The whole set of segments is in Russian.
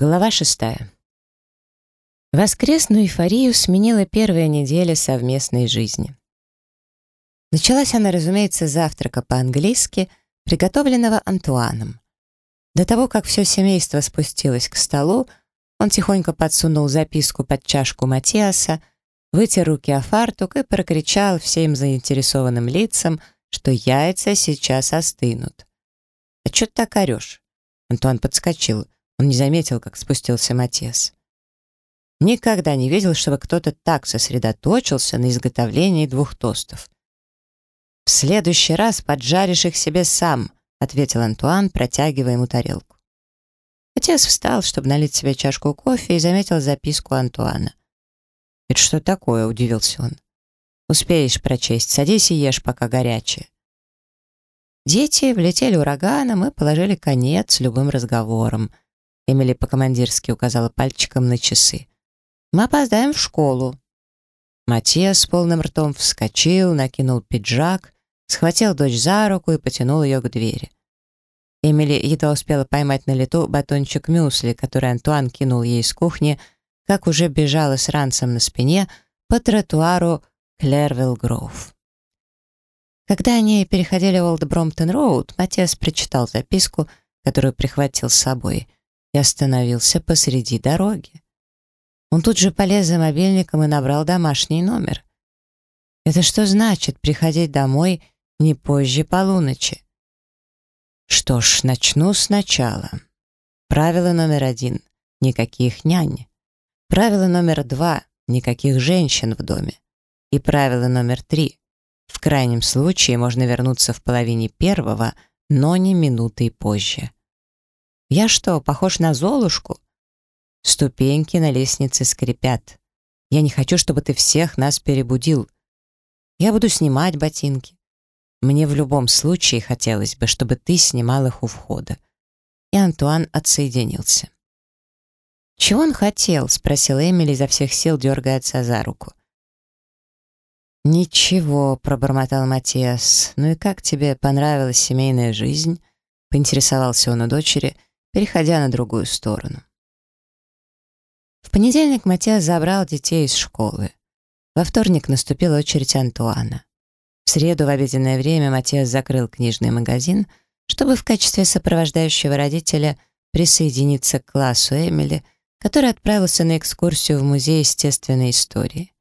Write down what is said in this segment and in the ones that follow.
Глава шестая. Воскресную эйфорию сменила первая неделя совместной жизни. Началась она, разумеется, завтрака по-английски, приготовленного Антуаном. До того, как все семейство спустилось к столу, он тихонько подсунул записку под чашку Матиаса, вытер руки о фартук и прокричал всем заинтересованным лицам, что яйца сейчас остынут. «А чё ты так орёшь?» Антуан подскочил — он не заметил, как спустился Матес. Никогда не видел, чтобы кто-то так сосредоточился на изготовлении двух тостов. «В следующий раз поджаришь их себе сам», — ответил Антуан, протягивая ему тарелку. Отец встал, чтобы налить себе чашку кофе, и заметил записку Антуана. «Это что такое?» — удивился он. «Успеешь прочесть. Садись и ешь, пока горячее». Дети влетели ураганом и положили конец любым разговорам — Эмили по-командирски указала пальчиком на часы. «Мы опоздаем в школу». Матиас с полным ртом вскочил, накинул пиджак, схватил дочь за руку и потянул ее к двери. Эмили едва успела поймать на лету батончик мюсли, который Антуан кинул ей из кухни, как уже бежала с ранцем на спине по тротуару Клервилл-Гроув. Когда они переходили в Олд-Бромптон-Роуд, Матиас прочитал записку, которую прихватил с собой — и остановился посреди дороги. Он тут же полез за мобильником и набрал домашний номер. Это что значит приходить домой не позже полуночи? Что ж, начну сначала. Правило номер один — никаких нянь. Правило номер два — никаких женщин в доме. И правило номер три — в крайнем случае можно вернуться в половине первого, но не минутой позже. Я что, похож на Золушку? Ступеньки на лестнице скрипят. Я не хочу, чтобы ты всех нас перебудил. Я буду снимать ботинки. Мне в любом случае хотелось бы, чтобы ты снимал их у входа. И Антуан отсоединился. «Чего он хотел?» — спросил Эмили изо всех сил, дергая отца за руку. «Ничего», — пробормотал Матиас. «Ну и как тебе понравилась семейная жизнь?» — поинтересовался он у дочери — переходя на другую сторону. В понедельник Матиас забрал детей из школы. Во вторник наступила очередь Антуана. В среду в обеденное время Матиас закрыл книжный магазин, чтобы в качестве сопровождающего родителя присоединиться к классу Эмили, который отправился на экскурсию в Музей естественной истории.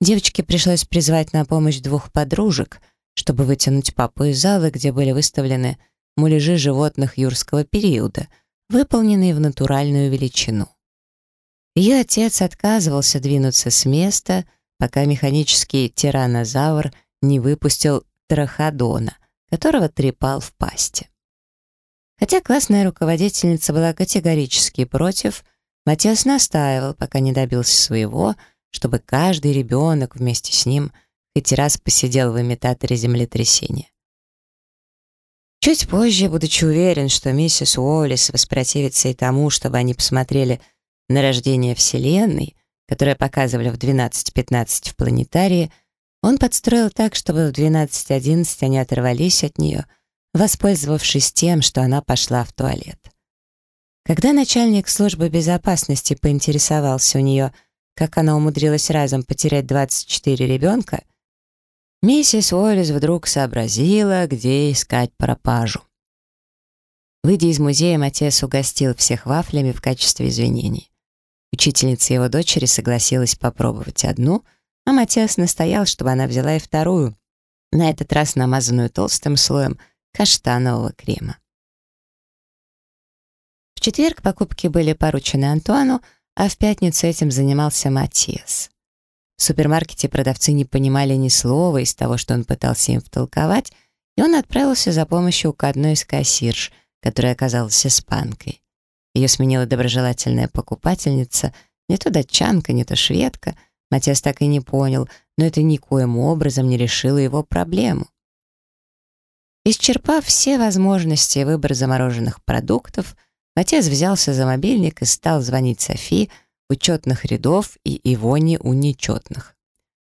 Девочке пришлось призвать на помощь двух подружек, чтобы вытянуть папу из зала, где были выставлены муляжи животных юрского периода, выполненные в натуральную величину. Ее отец отказывался двинуться с места, пока механический тиранозавр не выпустил траходона, которого трепал в пасти. Хотя классная руководительница была категорически против, Матиас настаивал, пока не добился своего, чтобы каждый ребенок вместе с ним хоть раз посидел в имитаторе землетрясения. Чуть позже, будучи уверен, что миссис Уоллес воспротивится и тому, чтобы они посмотрели на рождение Вселенной, которое показывали в 12-15 в планетарии, он подстроил так, чтобы в 12-11 они оторвались от нее, воспользовавшись тем, что она пошла в туалет. Когда начальник службы безопасности поинтересовался у нее, как она умудрилась разом потерять 24 ребенка, Миссис Уоллес вдруг сообразила, где искать пропажу. Выйдя из музея, Матес угостил всех вафлями в качестве извинений. Учительница его дочери согласилась попробовать одну, а Матиас настоял, чтобы она взяла и вторую, на этот раз намазанную толстым слоем каштанового крема. В четверг покупки были поручены Антуану, а в пятницу этим занимался Матиас. В супермаркете продавцы не понимали ни слова из того, что он пытался им втолковать, и он отправился за помощью к одной из кассирш, которая оказалась испанкой. Ее сменила доброжелательная покупательница, не то датчанка, не то шведка. Матиас так и не понял, но это никоим образом не решило его проблему. Исчерпав все возможности выбора замороженных продуктов, Матиас взялся за мобильник и стал звонить Софии, учетных рядов и Ивоне у нечетных.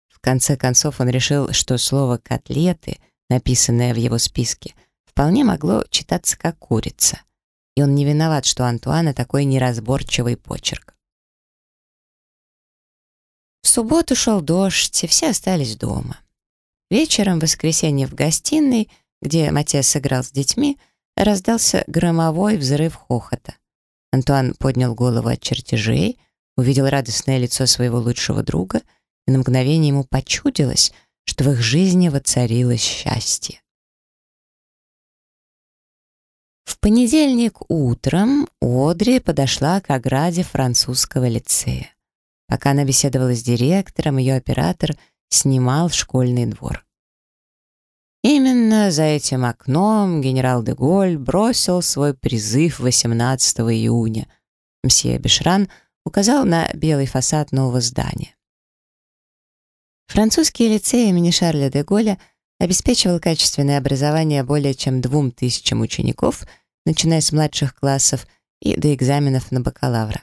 В конце концов он решил, что слово «котлеты», написанное в его списке, вполне могло читаться как «курица». и он не виноват, что Антуана такой неразборчивый почерк. В субботу шел дождь, и все остались дома. Вечером, в воскресенье в гостиной, где Матиас сыграл с детьми, раздался громовой взрыв хохота. Антуан поднял голову от чертежей, увидел радостное лицо своего лучшего друга, и на мгновение ему почудилось, что в их жизни воцарилось счастье. В понедельник утром Одри подошла к ограде французского лицея. Пока она беседовала с директором, ее оператор снимал школьный двор. Именно за этим окном генерал де Голь бросил свой призыв 18 июня. Мсье Бешран указал на белый фасад нового здания. Французский лицей имени Шарля де Голля обеспечивал качественное образование более чем двум тысячам учеников, начиная с младших классов и до экзаменов на бакалавра.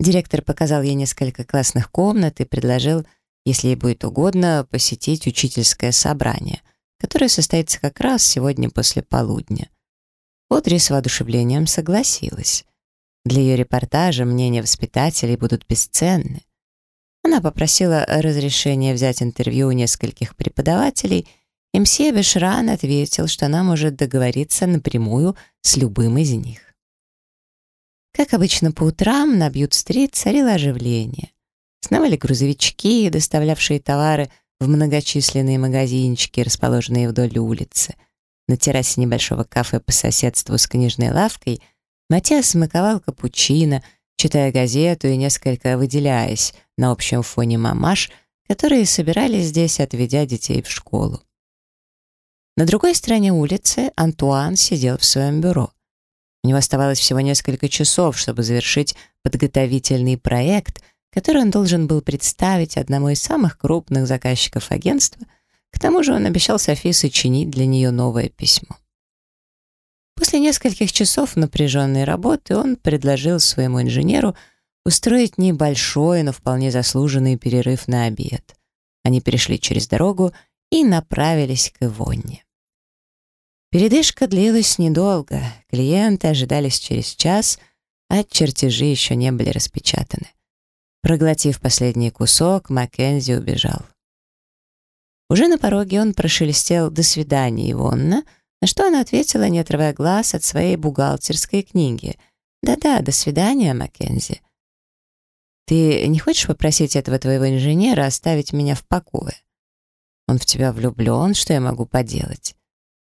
Директор показал ей несколько классных комнат и предложил, если ей будет угодно, посетить учительское собрание, которое состоится как раз сегодня после полудня. Одри с воодушевлением согласилась. Для ее репортажа мнения воспитателей будут бесценны. Она попросила разрешения взять интервью у нескольких преподавателей, и мсье Бешран ответил, что она может договориться напрямую с любым из них. Как обычно по утрам на Бьют-стрит царило оживление. Сновали грузовички, доставлявшие товары в многочисленные магазинчики, расположенные вдоль улицы. На террасе небольшого кафе по соседству с книжной лавкой Матиас смаковал капучино — читая газету и несколько выделяясь на общем фоне мамаш, которые собирались здесь, отведя детей в школу. На другой стороне улицы Антуан сидел в своем бюро. У него оставалось всего несколько часов, чтобы завершить подготовительный проект, который он должен был представить одному из самых крупных заказчиков агентства. К тому же он обещал Софи сочинить для нее новое письмо. После нескольких часов напряженной работы он предложил своему инженеру устроить небольшой, но вполне заслуженный перерыв на обед. Они перешли через дорогу и направились к Ивонне. Передышка длилась недолго, клиенты ожидались через час, а чертежи еще не были распечатаны. Проглотив последний кусок, Маккензи убежал. Уже на пороге он прошелестел «До свидания, Ивонна», на что она ответила, не отрывая глаз от своей бухгалтерской книги. «Да-да, до свидания, Маккензи». «Ты не хочешь попросить этого твоего инженера оставить меня в покое? Он в тебя влюблен, что я могу поделать?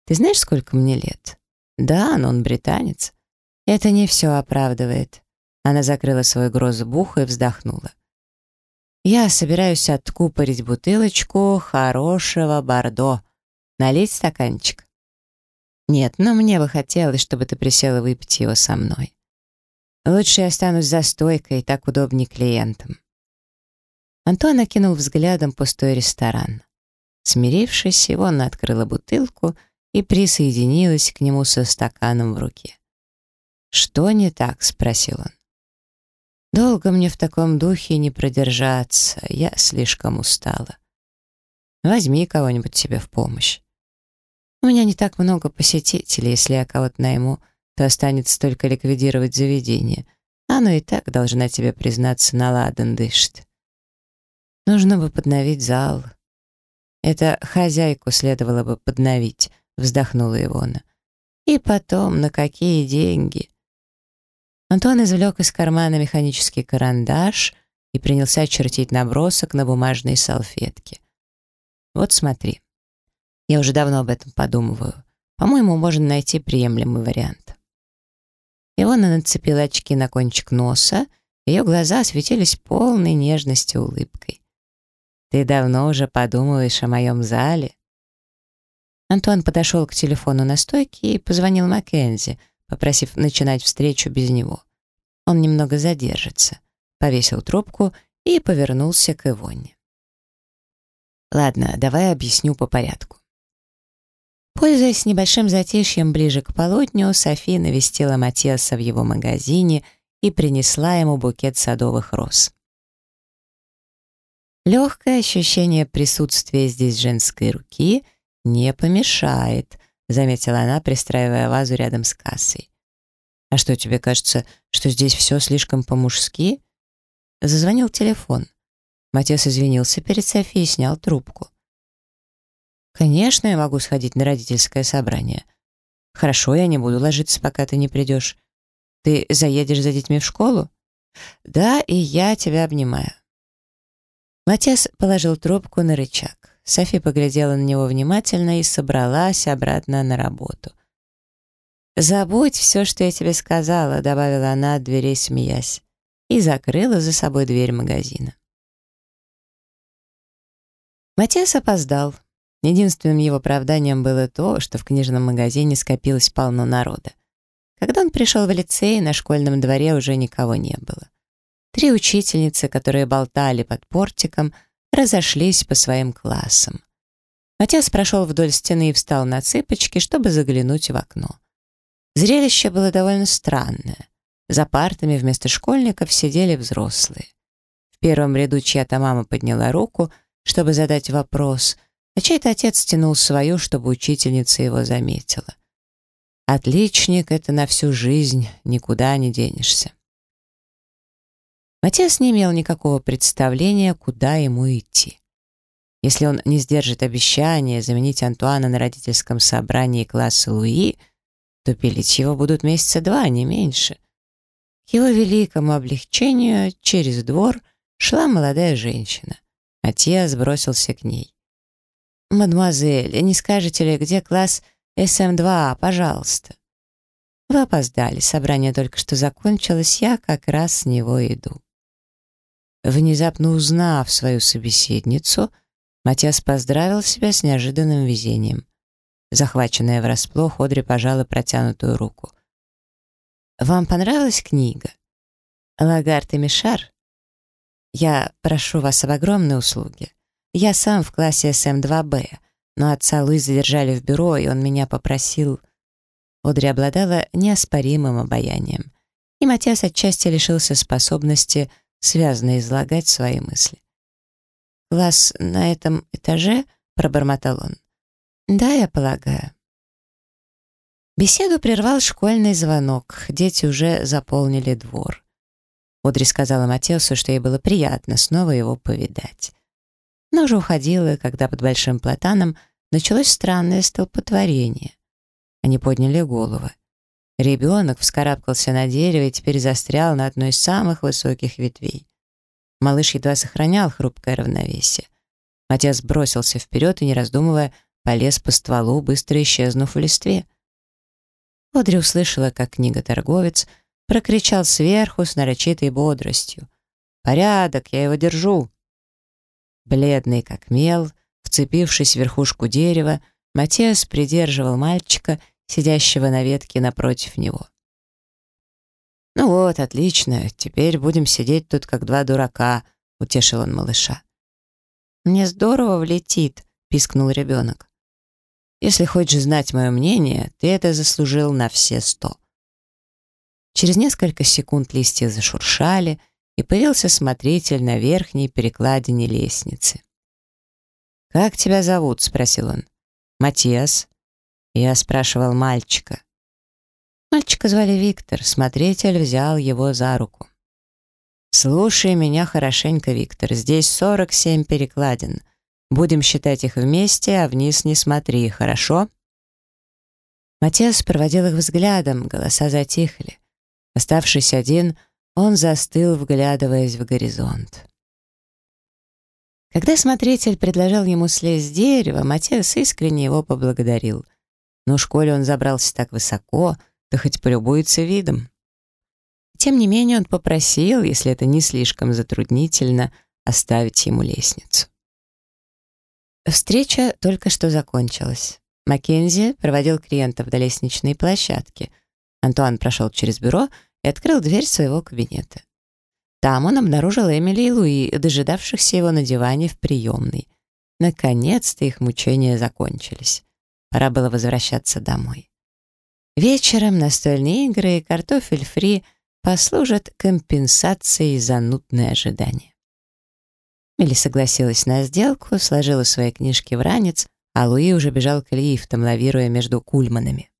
Ты знаешь, сколько мне лет? Да, но он британец. Это не все оправдывает». Она закрыла свой грозбух и вздохнула. «Я собираюсь откупорить бутылочку хорошего бордо. Налить стаканчик?» Нет, но мне бы хотелось, чтобы ты присела выпить его со мной. Лучше я останусь за стойкой, так удобнее клиентам. Антон окинул взглядом пустой ресторан. Смирившись, Ивонна открыла бутылку и присоединилась к нему со стаканом в руке. «Что не так?» — спросил он. «Долго мне в таком духе не продержаться, я слишком устала. Возьми кого-нибудь себе в помощь. У меня не так много посетителей, если я кого-то найму, то останется только ликвидировать заведение. Оно и так, должна тебе признаться, наладан дышит. Нужно бы подновить зал. Это хозяйку следовало бы подновить, вздохнула Ивона. И потом, на какие деньги? Антон извлек из кармана механический карандаш и принялся чертить набросок на бумажной салфетке. Вот смотри. Я уже давно об этом подумываю. По-моему, можно найти приемлемый вариант. Ивона нацепила очки на кончик носа, ее глаза светились полной нежностью улыбкой. «Ты давно уже подумываешь о моем зале?» Антуан подошел к телефону на стойке и позвонил Маккензи, попросив начинать встречу без него. Он немного задержится, повесил трубку и повернулся к Ивоне. «Ладно, давай объясню по порядку. Пользуясь небольшим затишьем ближе к полудню, Софи навестила Матиаса в его магазине и принесла ему букет садовых роз. Легкое ощущение присутствия здесь женской руки не помешает, заметила она, пристраивая вазу рядом с кассой. А что, тебе кажется, что здесь все слишком по-мужски? Зазвонил телефон. Матес извинился перед Софией и снял трубку. «Конечно, я могу сходить на родительское собрание. Хорошо, я не буду ложиться, пока ты не придешь. Ты заедешь за детьми в школу? Да, и я тебя обнимаю». Матес положил трубку на рычаг. Софи поглядела на него внимательно и собралась обратно на работу. «Забудь все, что я тебе сказала», — добавила она от дверей, смеясь, и закрыла за собой дверь магазина. Матес опоздал. Единственным его оправданием было то, что в книжном магазине скопилось полно народа. Когда он пришел в лицей, на школьном дворе уже никого не было. Три учительницы, которые болтали под портиком, разошлись по своим классам. Матиас прошел вдоль стены и встал на цыпочки, чтобы заглянуть в окно. Зрелище было довольно странное. За партами вместо школьников сидели взрослые. В первом ряду чья-то мама подняла руку, чтобы задать вопрос, а чей-то отец тянул свою, чтобы учительница его заметила. Отличник — это на всю жизнь, никуда не денешься. Матиас не имел никакого представления, куда ему идти. Если он не сдержит обещания заменить Антуана на родительском собрании класса Луи, то пилить его будут месяца два, не меньше. К его великому облегчению через двор шла молодая женщина. Матиас бросился к ней. «Мадемуазель, не скажете ли, где класс СМ-2, пожалуйста?» «Вы опоздали, собрание только что закончилось, я как раз с него иду». Внезапно узнав свою собеседницу, Матиас поздравил себя с неожиданным везением. Захваченная врасплох, Одри пожала протянутую руку. «Вам понравилась книга?» «Лагард и Мишар?» «Я прошу вас об огромной услуге. Я сам в классе СМ-2Б, но отца Луи задержали в бюро, и он меня попросил. Одри обладала неоспоримым обаянием, и Матиас отчасти лишился способности связно излагать свои мысли. «Класс на этом этаже?» — пробормотал он. «Да, я полагаю». Беседу прервал школьный звонок. Дети уже заполнили двор. Одри сказала Матеусу, что ей было приятно снова его повидать но уже уходила, когда под большим платаном началось странное столпотворение. Они подняли головы. Ребенок вскарабкался на дерево и теперь застрял на одной из самых высоких ветвей. Малыш едва сохранял хрупкое равновесие. Отец бросился вперед и, не раздумывая, полез по стволу, быстро исчезнув в листве. Одри услышала, как книга-торговец прокричал сверху с нарочитой бодростью. «Порядок, я его держу!» Бледный как мел, вцепившись в верхушку дерева, Матиас придерживал мальчика, сидящего на ветке напротив него. «Ну вот, отлично, теперь будем сидеть тут как два дурака», — утешил он малыша. «Мне здорово влетит», — пискнул ребенок. «Если хочешь знать мое мнение, ты это заслужил на все сто». Через несколько секунд листья зашуршали, и появился смотритель на верхней перекладине лестницы. «Как тебя зовут?» — спросил он. «Матиас». Я спрашивал мальчика. Мальчика звали Виктор, смотритель взял его за руку. «Слушай меня хорошенько, Виктор, здесь 47 перекладин. Будем считать их вместе, а вниз не смотри, хорошо?» Матиас проводил их взглядом, голоса затихли. Оставшись один, он застыл, вглядываясь в горизонт. Когда смотритель предложил ему слезть с дерева, Матиас искренне его поблагодарил. Но в школе он забрался так высоко, да хоть полюбуется видом. Тем не менее он попросил, если это не слишком затруднительно, оставить ему лестницу. Встреча только что закончилась. Маккензи проводил клиентов до лестничной площадки. Антуан прошел через бюро и открыл дверь своего кабинета. Там он обнаружил Эмили и Луи, дожидавшихся его на диване в приемной. Наконец-то их мучения закончились. Пора было возвращаться домой. Вечером настольные игры и картофель фри послужат компенсацией за нудное ожидание. Милли согласилась на сделку, сложила свои книжки в ранец, а Луи уже бежал к лифтам, лавируя между кульманами.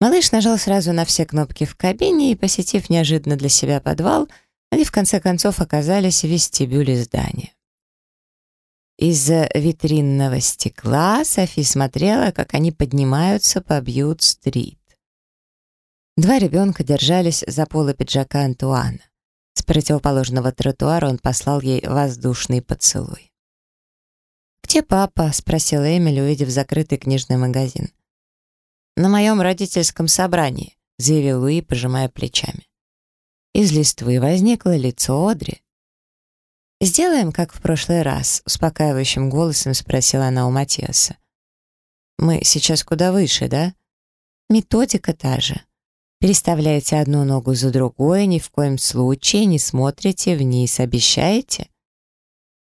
Малыш нажал сразу на все кнопки в кабине и, посетив неожиданно для себя подвал, они в конце концов оказались в вестибюле здания. Из-за витринного стекла Софи смотрела, как они поднимаются по Бьют-стрит. Два ребенка держались за полы пиджака Антуана. С противоположного тротуара он послал ей воздушный поцелуй. «Где папа?» — спросила Эмили, увидев закрытый книжный магазин. «На моем родительском собрании», — заявил Луи, пожимая плечами. Из листвы возникло лицо Одри. «Сделаем, как в прошлый раз», — успокаивающим голосом спросила она у Матиаса. «Мы сейчас куда выше, да?» «Методика та же. Переставляете одну ногу за другой, ни в коем случае не смотрите вниз, обещаете?»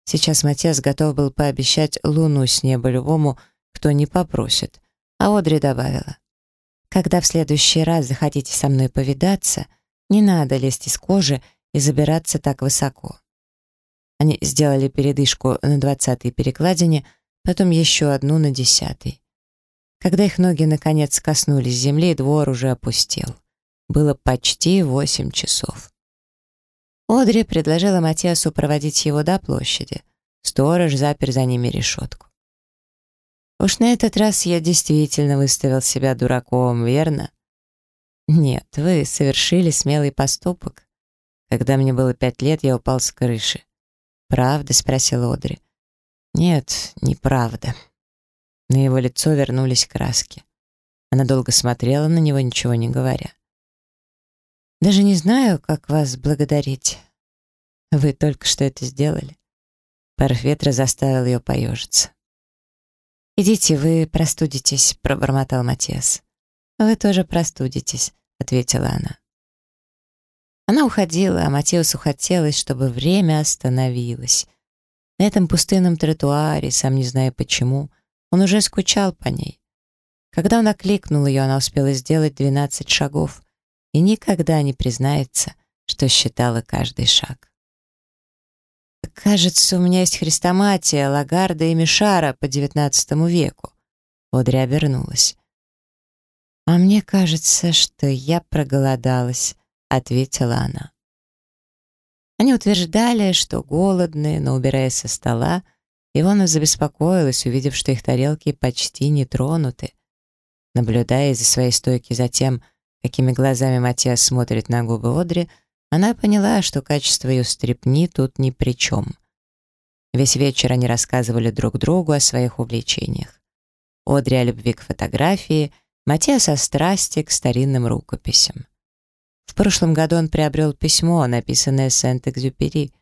Сейчас Матиас готов был пообещать луну с неба любому, кто не попросит, а Одри добавила. «Когда в следующий раз захотите со мной повидаться, не надо лезть из кожи и забираться так высоко». Они сделали передышку на двадцатой перекладине, потом еще одну на десятой. Когда их ноги наконец коснулись земли, двор уже опустел. Было почти восемь часов. Одри предложила Матиасу проводить его до площади. Сторож запер за ними решетку. Уж на этот раз я действительно выставил себя дураком, верно? Нет, вы совершили смелый поступок. Когда мне было пять лет, я упал с крыши. «Правда?» — спросил Одри. «Нет, неправда». На его лицо вернулись краски. Она долго смотрела на него, ничего не говоря. «Даже не знаю, как вас благодарить. Вы только что это сделали». Порыв заставил ее поежиться. «Идите, вы простудитесь», — пробормотал Матиас. «Вы тоже простудитесь», — ответила она. Она уходила, а Матеусу хотелось, чтобы время остановилось. На этом пустынном тротуаре, сам не зная почему, он уже скучал по ней. Когда он окликнул ее, она успела сделать 12 шагов и никогда не признается, что считала каждый шаг. «Кажется, у меня есть хрестоматия Лагарда и Мишара по девятнадцатому веку». Одри обернулась. «А мне кажется, что я проголодалась», — ответила она. Они утверждали, что голодные, но убирая со стола, Ивана забеспокоилась, увидев, что их тарелки почти не тронуты. Наблюдая из-за своей стойки за тем, какими глазами Матиас смотрит на губы Одри, она поняла, что качество ее стрепни тут ни при чем. Весь вечер они рассказывали друг другу о своих увлечениях. Одри о любви к фотографии, Матиас о страсти к старинным рукописям. В прошлом году он приобрел письмо, написанное Сент-Экзюпери.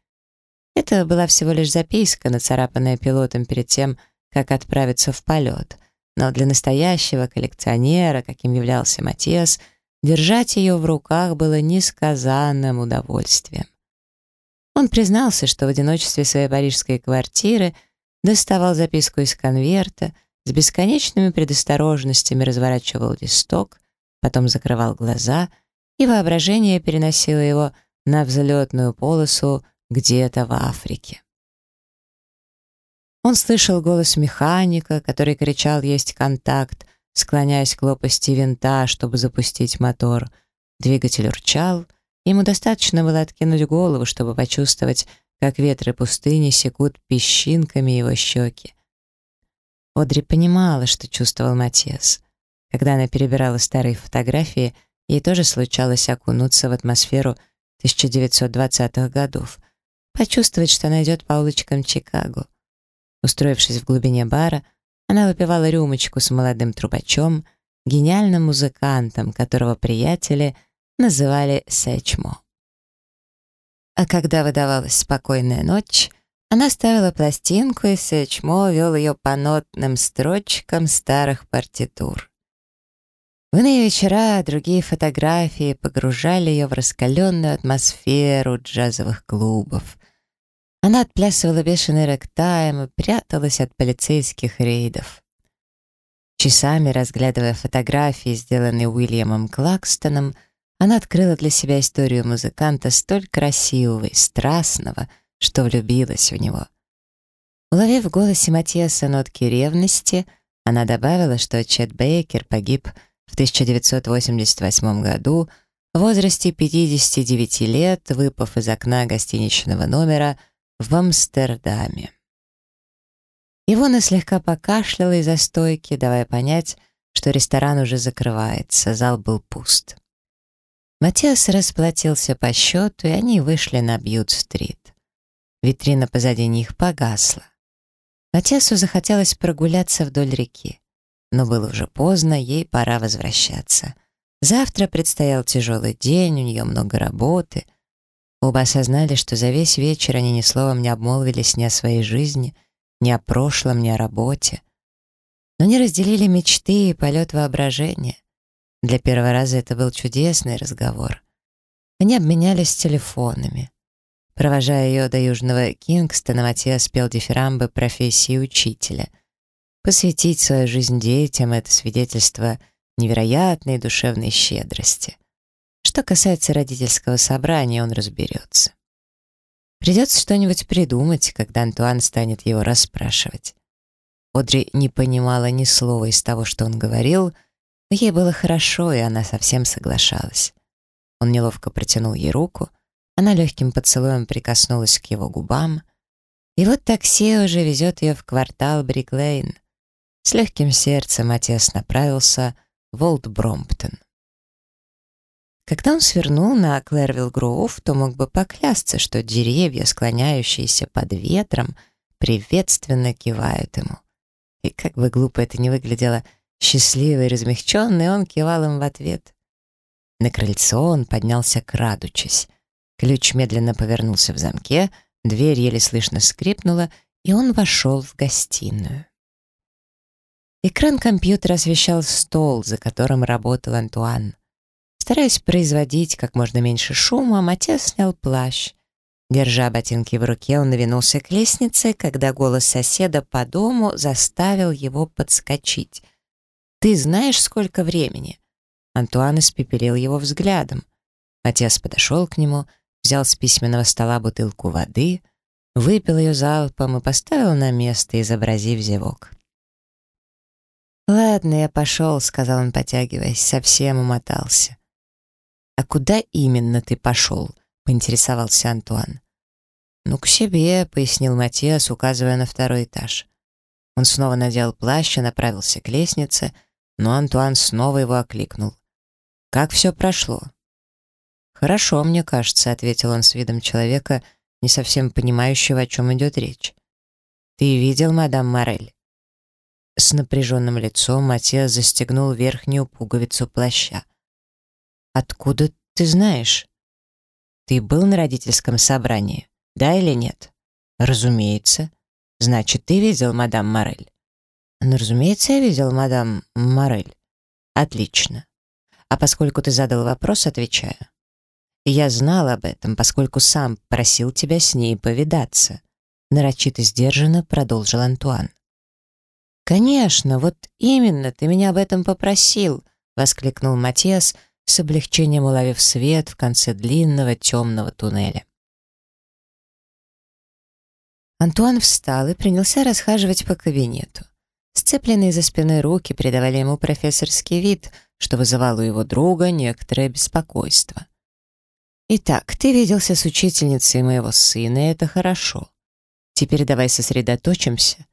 Это была всего лишь записка, нацарапанная пилотом перед тем, как отправиться в полет. Но для настоящего коллекционера, каким являлся Матиас, Держать ее в руках было несказанным удовольствием. Он признался, что в одиночестве своей парижской квартиры доставал записку из конверта, с бесконечными предосторожностями разворачивал листок, потом закрывал глаза, и воображение переносило его на взлетную полосу где-то в Африке. Он слышал голос механика, который кричал «Есть контакт», склоняясь к лопасти винта, чтобы запустить мотор. Двигатель урчал, ему достаточно было откинуть голову, чтобы почувствовать, как ветры пустыни секут песчинками его щеки. Одри понимала, что чувствовал Матиас. Когда она перебирала старые фотографии, ей тоже случалось окунуться в атмосферу 1920-х годов, почувствовать, что она идет по улочкам Чикаго. Устроившись в глубине бара, она выпивала рюмочку с молодым трубачом, гениальным музыкантом, которого приятели называли Сэчмо. А когда выдавалась спокойная ночь, она ставила пластинку, и Сэчмо вел ее по нотным строчкам старых партитур. В иные вечера другие фотографии погружали ее в раскаленную атмосферу джазовых клубов. Она отплясывала бешеный рэктайм и пряталась от полицейских рейдов. Часами разглядывая фотографии, сделанные Уильямом Клакстоном, она открыла для себя историю музыканта столь красивого и страстного, что влюбилась в него. Уловив в голосе Матиаса нотки ревности, она добавила, что Чет Бейкер погиб в 1988 году в возрасте 59 лет, выпав из окна гостиничного номера в Амстердаме. Ивона слегка покашляла из-за стойки, давая понять, что ресторан уже закрывается, зал был пуст. Матиас расплатился по счету, и они вышли на Бьют-стрит. Витрина позади них погасла. Матиасу захотелось прогуляться вдоль реки. Но было уже поздно, ей пора возвращаться. Завтра предстоял тяжелый день, у нее много работы. Оба осознали, что за весь вечер они ни словом не обмолвились ни о своей жизни, ни о прошлом, ни о работе. Но не разделили мечты и полет воображения. Для первого раза это был чудесный разговор. Они обменялись телефонами. Провожая ее до Южного Кингстона, Матиас спел дифирамбы профессии учителя. Посвятить свою жизнь детям — это свидетельство невероятной душевной щедрости. Что касается родительского собрания, он разберется. Придется что-нибудь придумать, когда Антуан станет его расспрашивать. Одри не понимала ни слова из того, что он говорил, но ей было хорошо, и она совсем соглашалась. Он неловко протянул ей руку, она легким поцелуем прикоснулась к его губам, и вот такси уже везет ее в квартал Бриклейн. С легким сердцем отец направился в Олд Бромптон. Когда он свернул на Клэрвилл Гроув, то мог бы поклясться, что деревья, склоняющиеся под ветром, приветственно кивают ему. И как бы глупо это ни выглядело, счастливый и размягченный, он кивал им в ответ. На крыльцо он поднялся крадучись. Ключ медленно повернулся в замке, дверь еле слышно скрипнула, и он вошел в гостиную. Экран компьютера освещал стол, за которым работал Антуан. Стараясь производить как можно меньше шума, Матео снял плащ. Держа ботинки в руке, он навинулся к лестнице, когда голос соседа по дому заставил его подскочить. «Ты знаешь, сколько времени?» Антуан испепелил его взглядом. Отец подошел к нему, взял с письменного стола бутылку воды, выпил ее залпом и поставил на место, изобразив зевок. «Ладно, я пошел», — сказал он, потягиваясь, совсем умотался. «А куда именно ты пошел?» — поинтересовался Антуан. «Ну, к себе», — пояснил Матиас, указывая на второй этаж. Он снова надел плащ и направился к лестнице, но Антуан снова его окликнул. «Как все прошло?» «Хорошо, мне кажется», — ответил он с видом человека, не совсем понимающего, о чем идет речь. «Ты видел мадам Морель?» С напряженным лицом Матиас застегнул верхнюю пуговицу плаща. «Откуда ты знаешь?» «Ты был на родительском собрании, да или нет?» «Разумеется. Значит, ты видел мадам Морель?» «Ну, разумеется, я видел мадам Морель». «Отлично. А поскольку ты задал вопрос, отвечаю. Я знал об этом, поскольку сам просил тебя с ней повидаться», нарочито сдержанно продолжил Антуан. «Конечно, вот именно, ты меня об этом попросил», — воскликнул Матиас, с облегчением уловив свет в конце длинного темного туннеля. Антуан встал и принялся расхаживать по кабинету. Сцепленные за спиной руки придавали ему профессорский вид, что вызывало у его друга некоторое беспокойство. «Итак, ты виделся с учительницей моего сына, и это хорошо. Теперь давай сосредоточимся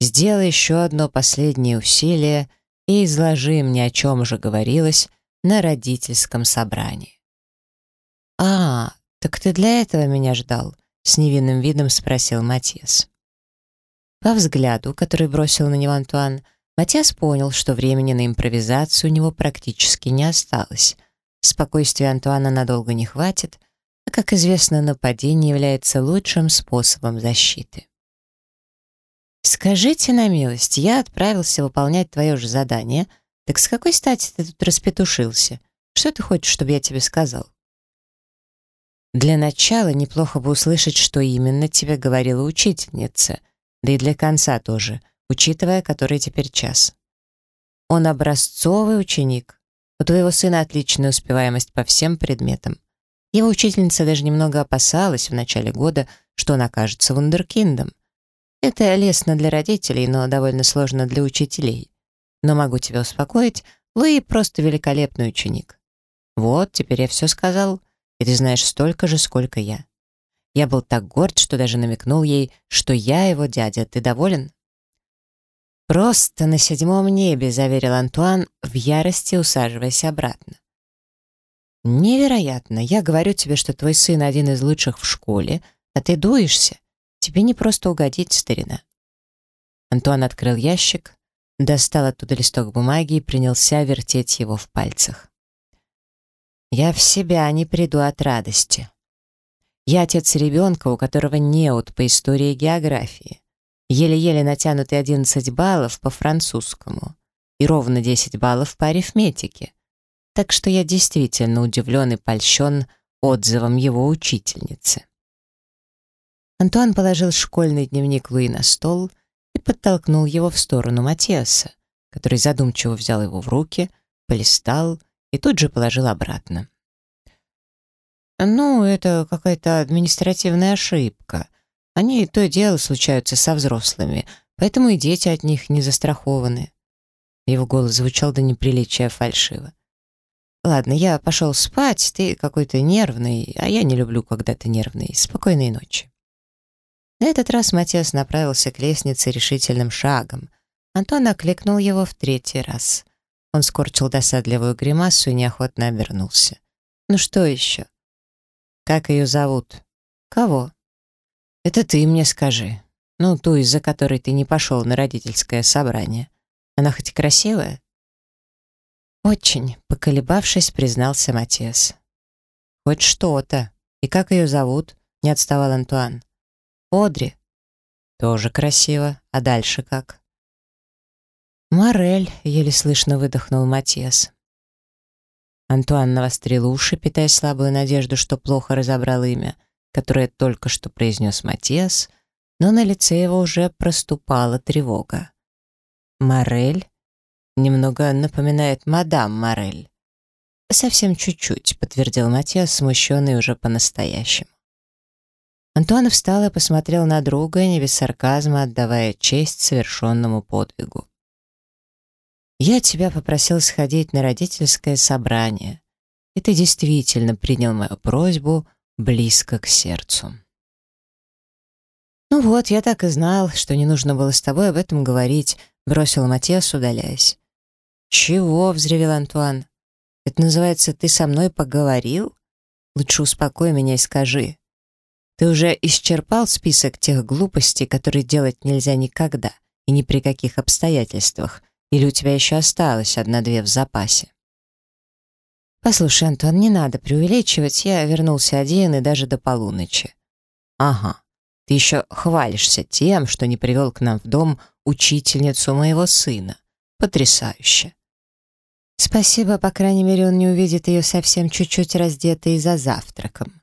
Сделай еще одно последнее усилие и изложи мне, о чем уже говорилось на родительском собрании. «А, так ты для этого меня ждал?» — с невинным видом спросил Матиас. По взгляду, который бросил на него Антуан, Матиас понял, что времени на импровизацию у него практически не осталось. Спокойствия Антуана надолго не хватит, а, как известно, нападение является лучшим способом защиты. «Скажите на милость, я отправился выполнять твое же задание. Так с какой стати ты тут распетушился? Что ты хочешь, чтобы я тебе сказал?» Для начала неплохо бы услышать, что именно тебе говорила учительница, да и для конца тоже, учитывая, который теперь час. Он образцовый ученик. У твоего сына отличная успеваемость по всем предметам. Его учительница даже немного опасалась в начале года, что он окажется вундеркиндом. Это лестно для родителей, но довольно сложно для учителей. Но могу тебя успокоить, Луи просто великолепный ученик. Вот, теперь я все сказал, и ты знаешь столько же, сколько я. Я был так горд, что даже намекнул ей, что я его дядя. Ты доволен? «Просто на седьмом небе», — заверил Антуан, в ярости усаживаясь обратно. «Невероятно. Я говорю тебе, что твой сын один из лучших в школе, а ты дуешься. Тебе не просто угодить, старина». Антуан открыл ящик, достал оттуда листок бумаги и принялся вертеть его в пальцах. «Я в себя не приду от радости. Я отец ребенка, у которого неуд по истории и географии. Еле-еле натянутый 11 баллов по французскому и ровно 10 баллов по арифметике. Так что я действительно удивлен и польщен отзывом его учительницы. Антуан положил школьный дневник Луи на стол и подтолкнул его в сторону Матиаса, который задумчиво взял его в руки, полистал и тут же положил обратно. «Ну, это какая-то административная ошибка. Они то и дело случаются со взрослыми, поэтому и дети от них не застрахованы». Его голос звучал до неприличия фальшиво. «Ладно, я пошел спать, ты какой-то нервный, а я не люблю, когда ты нервный. Спокойной ночи». На этот раз Матиас направился к лестнице решительным шагом. Антон окликнул его в третий раз. Он скорчил досадливую гримасу и неохотно обернулся. «Ну что еще?» «Как ее зовут?» «Кого?» «Это ты мне скажи. Ну, ту, из-за которой ты не пошел на родительское собрание. Она хоть красивая?» «Очень», — поколебавшись, признался Матиас. «Хоть что-то. И как ее зовут?» — не отставал Антуан. «Одри». «Тоже красиво. А дальше как?» «Морель», — еле слышно выдохнул Матиас. Антуан навострил уши, питая слабую надежду, что плохо разобрал имя, которое только что произнес Матиас, но на лице его уже проступала тревога. «Морель?» Немного напоминает мадам Морель. «Совсем чуть-чуть», — подтвердил Матиас, смущенный уже по-настоящему. Антуан встал и посмотрел на друга, не без сарказма отдавая честь совершенному подвигу. Я тебя попросил сходить на родительское собрание, и ты действительно принял мою просьбу близко к сердцу. «Ну вот, я так и знал, что не нужно было с тобой об этом говорить», — бросил Матиас, удаляясь. «Чего?» — взревел Антуан. «Это называется, ты со мной поговорил? Лучше успокой меня и скажи. Ты уже исчерпал список тех глупостей, которые делать нельзя никогда и ни при каких обстоятельствах, или у тебя еще осталось одна-две в запасе? Послушай, Антон, не надо преувеличивать, я вернулся один и даже до полуночи. Ага, ты еще хвалишься тем, что не привел к нам в дом учительницу моего сына. Потрясающе. Спасибо, по крайней мере, он не увидит ее совсем чуть-чуть раздетой за завтраком.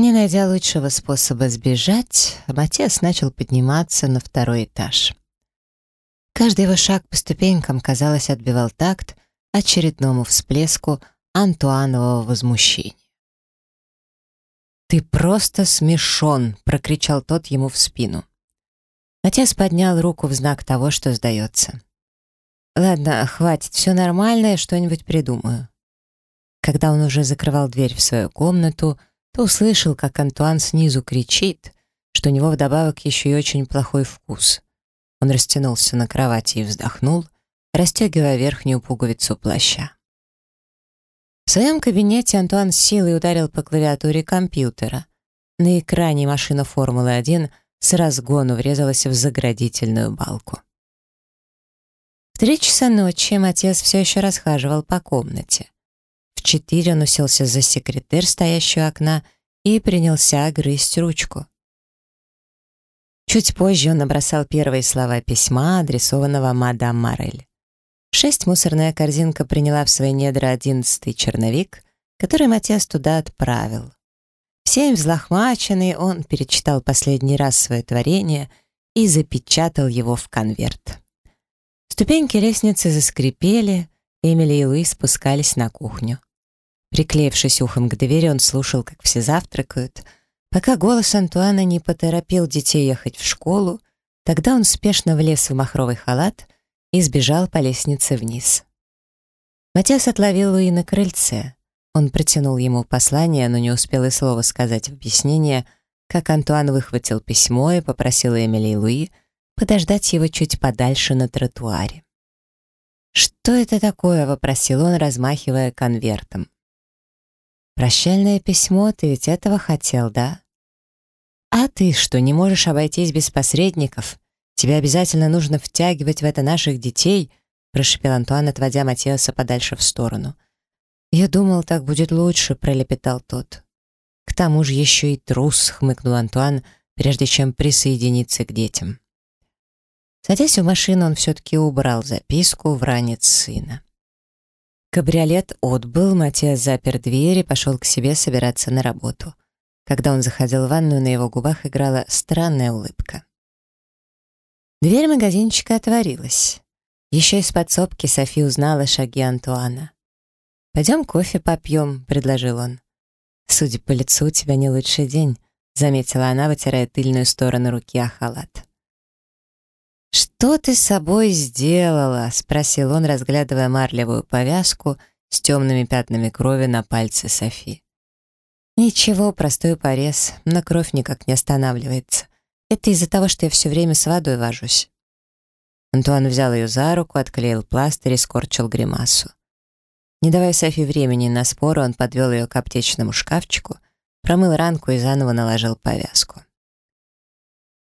Не найдя лучшего способа сбежать, Матиас начал подниматься на второй этаж. Каждый его шаг по ступенькам, казалось, отбивал такт очередному всплеску Антуанового возмущения. «Ты просто смешон!» — прокричал тот ему в спину. Отец поднял руку в знак того, что сдается. «Ладно, хватит, все нормально, я что-нибудь придумаю». Когда он уже закрывал дверь в свою комнату, то услышал, как Антуан снизу кричит, что у него вдобавок еще и очень плохой вкус. Он растянулся на кровати и вздохнул, расстегивая верхнюю пуговицу плаща. В своем кабинете Антуан с силой ударил по клавиатуре компьютера. На экране машина Формулы-1 с разгону врезалась в заградительную балку. В три часа ночи Матиас все еще расхаживал по комнате. В четыре он уселся за секретарь, стоящую у окна, и принялся грызть ручку. Чуть позже он набросал первые слова письма, адресованного мадам Морель. шесть мусорная корзинка приняла в свои недра одиннадцатый черновик, который Матиас туда отправил. В семь взлохмаченный он перечитал последний раз свое творение и запечатал его в конверт. Ступеньки лестницы заскрипели, Эмили и Луи спускались на кухню. Приклеившись ухом к двери, он слушал, как все завтракают — Пока голос Антуана не поторопил детей ехать в школу, тогда он спешно влез в махровый халат и сбежал по лестнице вниз. Матиас отловил Луи на крыльце. Он протянул ему послание, но не успел и слова сказать в объяснение, как Антуан выхватил письмо и попросил Эмили и Луи подождать его чуть подальше на тротуаре. «Что это такое?» — вопросил он, размахивая конвертом. «Прощальное письмо, ты ведь этого хотел, да?» «А ты что, не можешь обойтись без посредников? Тебе обязательно нужно втягивать в это наших детей?» — прошепел Антуан, отводя Матиаса подальше в сторону. «Я думал, так будет лучше», — пролепетал тот. «К тому же еще и трус», — хмыкнул Антуан, прежде чем присоединиться к детям. Садясь в машину, он все-таки убрал записку в ранец сына. Кабриолет отбыл, Матиас запер дверь и пошел к себе собираться на работу. Когда он заходил в ванную, на его губах играла странная улыбка. Дверь магазинчика отворилась. Еще из подсобки Софи узнала шаги Антуана. «Пойдем кофе попьем», — предложил он. «Судя по лицу, у тебя не лучший день», — заметила она, вытирая тыльную сторону руки о халат. «Что ты с собой сделала?» — спросил он, разглядывая марлевую повязку с темными пятнами крови на пальце Софи. «Ничего, простой порез, но кровь никак не останавливается. Это из-за того, что я все время с водой вожусь». Антуан взял ее за руку, отклеил пластырь и скорчил гримасу. Не давая Софи времени на споры, он подвел ее к аптечному шкафчику, промыл ранку и заново наложил повязку.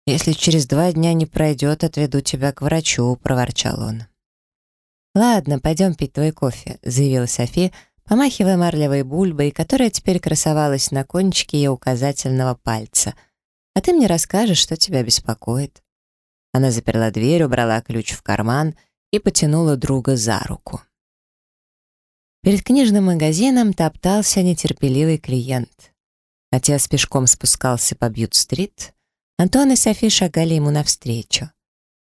«Если через два дня не пройдет, отведу тебя к врачу», — проворчал он. «Ладно, пойдем пить твой кофе», — заявила Софи, помахивая марлевой бульбой, которая теперь красовалась на кончике ее указательного пальца. «А ты мне расскажешь, что тебя беспокоит». Она заперла дверь, убрала ключ в карман и потянула друга за руку. Перед книжным магазином топтался нетерпеливый клиент. Отец пешком спускался по Бьют-стрит, Антуан и Софи шагали ему навстречу.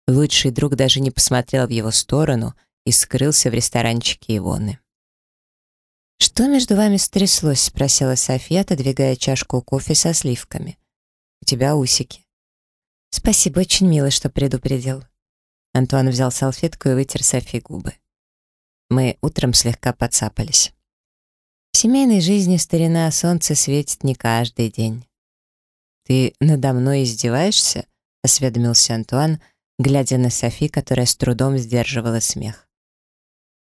Лучший друг даже не посмотрел в его сторону и скрылся в ресторанчике Ивоны. «Что между вами стряслось?» — спросила София, отодвигая чашку кофе со сливками. «У тебя усики». «Спасибо, очень мило, что предупредил». Антуан взял салфетку и вытер Софи губы. Мы утром слегка подцапались. В семейной жизни старина солнце светит не каждый день. «Ты надо мной издеваешься?» — осведомился Антуан, глядя на Софи, которая с трудом сдерживала смех.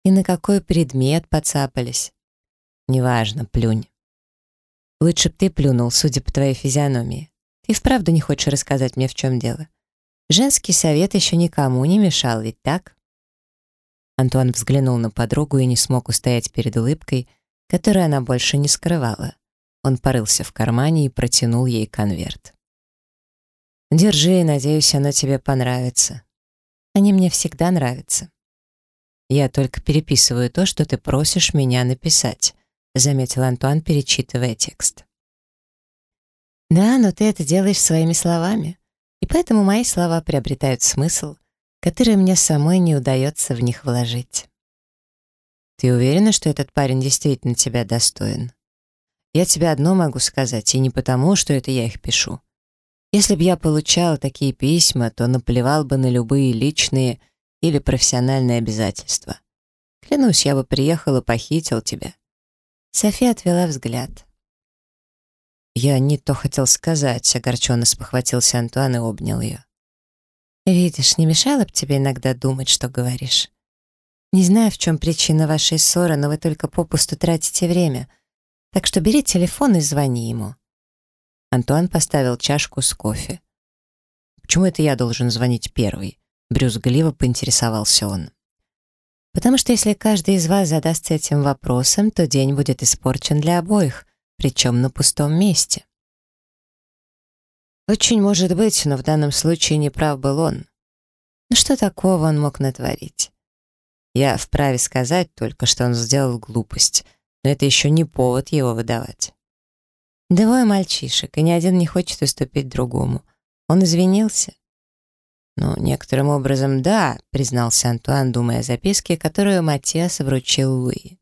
«И на какой предмет поцапались?» «Неважно, плюнь». «Лучше б ты плюнул, судя по твоей физиономии. Ты вправду не хочешь рассказать мне, в чем дело? Женский совет еще никому не мешал, ведь так?» Антуан взглянул на подругу и не смог устоять перед улыбкой, которую она больше не скрывала. Он порылся в кармане и протянул ей конверт. «Держи, надеюсь, оно тебе понравится. Они мне всегда нравятся. Я только переписываю то, что ты просишь меня написать», заметил Антуан, перечитывая текст. «Да, но ты это делаешь своими словами, и поэтому мои слова приобретают смысл, который мне самой не удается в них вложить». «Ты уверена, что этот парень действительно тебя достоин?» Я тебе одно могу сказать, и не потому, что это я их пишу. Если бы я получал такие письма, то наплевал бы на любые личные или профессиональные обязательства. Клянусь, я бы приехал и похитил тебя». София отвела взгляд. «Я не то хотел сказать», — огорченно спохватился Антуан и обнял ее. «Видишь, не мешало бы тебе иногда думать, что говоришь. Не знаю, в чем причина вашей ссоры, но вы только попусту тратите время. Так что бери телефон и звони ему». Антуан поставил чашку с кофе. «Почему это я должен звонить первый?» Брюзгливо поинтересовался он. «Потому что если каждый из вас задастся этим вопросом, то день будет испорчен для обоих, причем на пустом месте». Очень может быть, но в данном случае неправ был он. Ну что такого он мог натворить? Я вправе сказать только, что он сделал глупость — но это еще не повод его выдавать. Двое мальчишек, и ни один не хочет уступить другому. Он извинился? «Ну, некоторым образом, да», — признался Антуан, думая о записке, которую Матиас вручил Луи.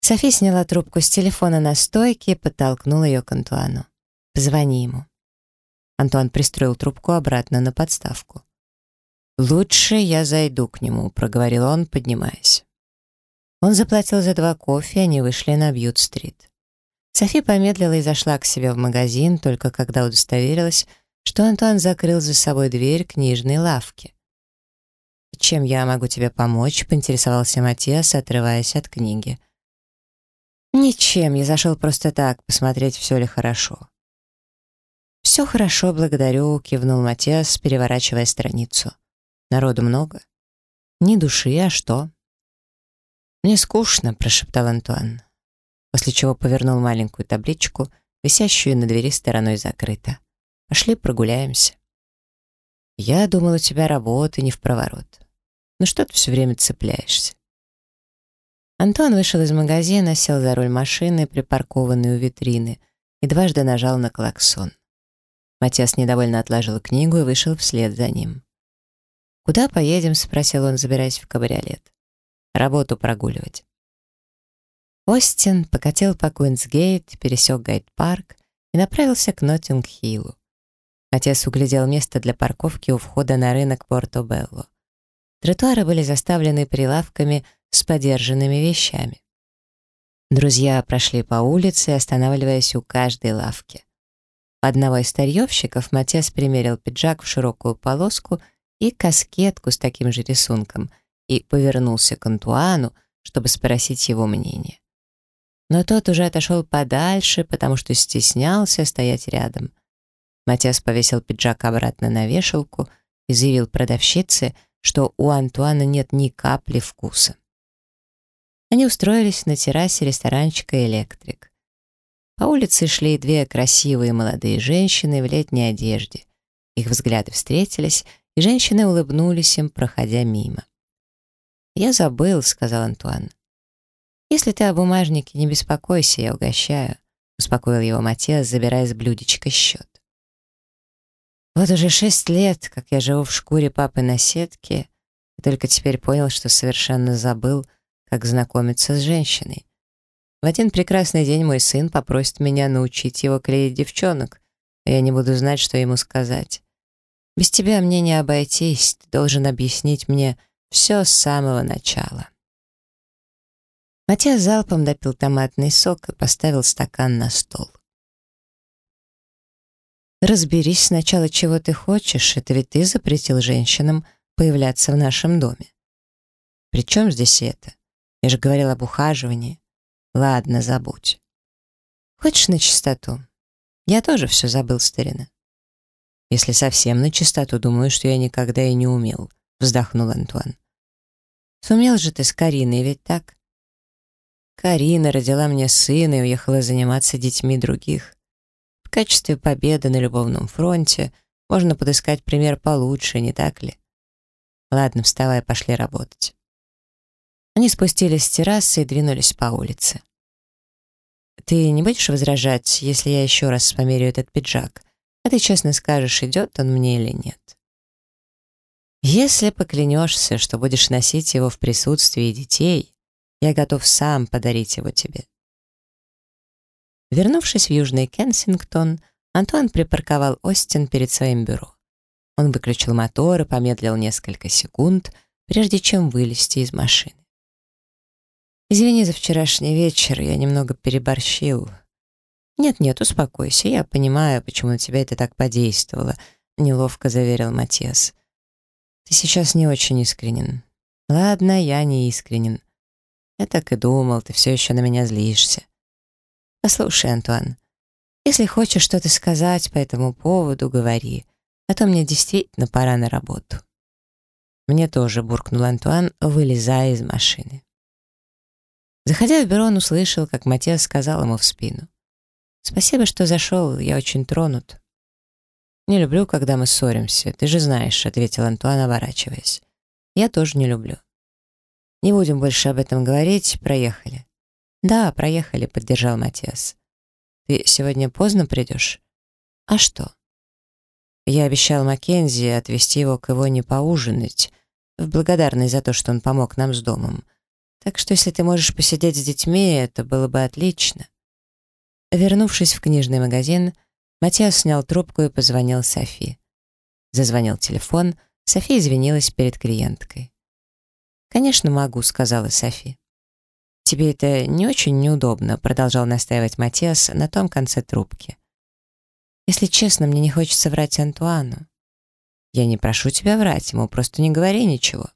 Софи сняла трубку с телефона на стойке и подтолкнула ее к Антуану. «Позвони ему». Антуан пристроил трубку обратно на подставку. «Лучше я зайду к нему», — проговорил он, поднимаясь. Он заплатил за два кофе, и они вышли на Бьют-стрит. Софи помедлила и зашла к себе в магазин, только когда удостоверилась, что Антуан закрыл за собой дверь книжной лавки. «Чем я могу тебе помочь?» — поинтересовался Матиас, отрываясь от книги. «Ничем, я зашел просто так, посмотреть, все ли хорошо». «Все хорошо, благодарю», — кивнул Матиас, переворачивая страницу. «Народу много?» «Ни души, а что?» «Мне скучно», — прошептал Антуан, после чего повернул маленькую табличку, висящую на двери стороной закрыто. «Пошли прогуляемся». «Я думал, у тебя работы не в проворот. Ну что ты все время цепляешься?» Антон вышел из магазина, сел за руль машины, припаркованной у витрины, и дважды нажал на клаксон. Матиас недовольно отложил книгу и вышел вслед за ним. «Куда поедем?» — спросил он, забираясь в кабриолет. «Работу прогуливать». Остин покатил по Куинсгейт, пересек Гайд-парк и направился к Ноттинг-Хиллу. Отец углядел место для парковки у входа на рынок Порто-Белло. Тротуары были заставлены прилавками с подержанными вещами. Друзья прошли по улице, останавливаясь у каждой лавки. У одного из старьевщиков Матес примерил пиджак в широкую полоску и каскетку с таким же рисунком и повернулся к Антуану, чтобы спросить его мнение. Но тот уже отошел подальше, потому что стеснялся стоять рядом. Матиас повесил пиджак обратно на вешалку и заявил продавщице, что у Антуана нет ни капли вкуса. Они устроились на террасе ресторанчика «Электрик». По улице шли две красивые молодые женщины в летней одежде. Их взгляды встретились, и женщины улыбнулись им, проходя мимо. «Я забыл», — сказал Антуан. «Если ты о бумажнике, не беспокойся, я угощаю», — успокоил его Матиас, забирая с блюдечка счет. Вот уже шесть лет, как я живу в шкуре папы на сетке, и только теперь понял, что совершенно забыл, как знакомиться с женщиной. В один прекрасный день мой сын попросит меня научить его клеить девчонок, а я не буду знать, что ему сказать. Без тебя мне не обойтись, ты должен объяснить мне все с самого начала. Матиас залпом допил томатный сок и поставил стакан на стол. Разберись сначала, чего ты хочешь, это ведь ты запретил женщинам появляться в нашем доме. При чем здесь это? Я же говорил об ухаживании. Ладно, забудь. Хочешь на чистоту? Я тоже все забыл, старина. Если совсем на чистоту, думаю, что я никогда и не умел, вздохнул Антуан. Сумел же ты с Кариной, ведь так? Карина родила мне сына и уехала заниматься детьми других качестве победы на любовном фронте можно подыскать пример получше, не так ли? Ладно, вставай, пошли работать. Они спустились с террасы и двинулись по улице. «Ты не будешь возражать, если я еще раз померю этот пиджак, а ты честно скажешь, идет он мне или нет?» «Если поклянешься, что будешь носить его в присутствии детей, я готов сам подарить его тебе. Вернувшись в Южный Кенсингтон, Антуан припарковал Остин перед своим бюро. Он выключил мотор и помедлил несколько секунд, прежде чем вылезти из машины. «Извини за вчерашний вечер, я немного переборщил». «Нет-нет, успокойся, я понимаю, почему на тебя это так подействовало», — неловко заверил Матиас. «Ты сейчас не очень искренен». «Ладно, я не искренен». «Я так и думал, ты все еще на меня злишься». «Послушай, Антуан, если хочешь что-то сказать по этому поводу, говори, а то мне действительно пора на работу». Мне тоже буркнул Антуан, вылезая из машины. Заходя в бюро, он услышал, как Матиас сказал ему в спину. «Спасибо, что зашел, я очень тронут». «Не люблю, когда мы ссоримся, ты же знаешь», — ответил Антуан, оборачиваясь. «Я тоже не люблю». «Не будем больше об этом говорить, проехали». «Да, проехали», — поддержал Матиас. «Ты сегодня поздно придешь?» «А что?» Я обещал Маккензи отвезти его к его не поужинать, в благодарность за то, что он помог нам с домом. Так что если ты можешь посидеть с детьми, это было бы отлично. Вернувшись в книжный магазин, Матиас снял трубку и позвонил Софи. Зазвонил телефон, София извинилась перед клиенткой. «Конечно, могу», — сказала Софи. «Тебе это не очень неудобно», — продолжал настаивать Матиас на том конце трубки. «Если честно, мне не хочется врать Антуану». «Я не прошу тебя врать ему, просто не говори ничего».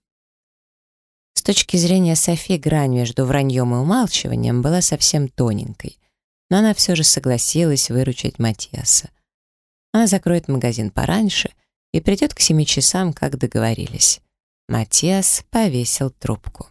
С точки зрения Софи, грань между враньем и умалчиванием была совсем тоненькой, но она все же согласилась выручить Матиаса. Она закроет магазин пораньше и придет к семи часам, как договорились. Матиас повесил трубку.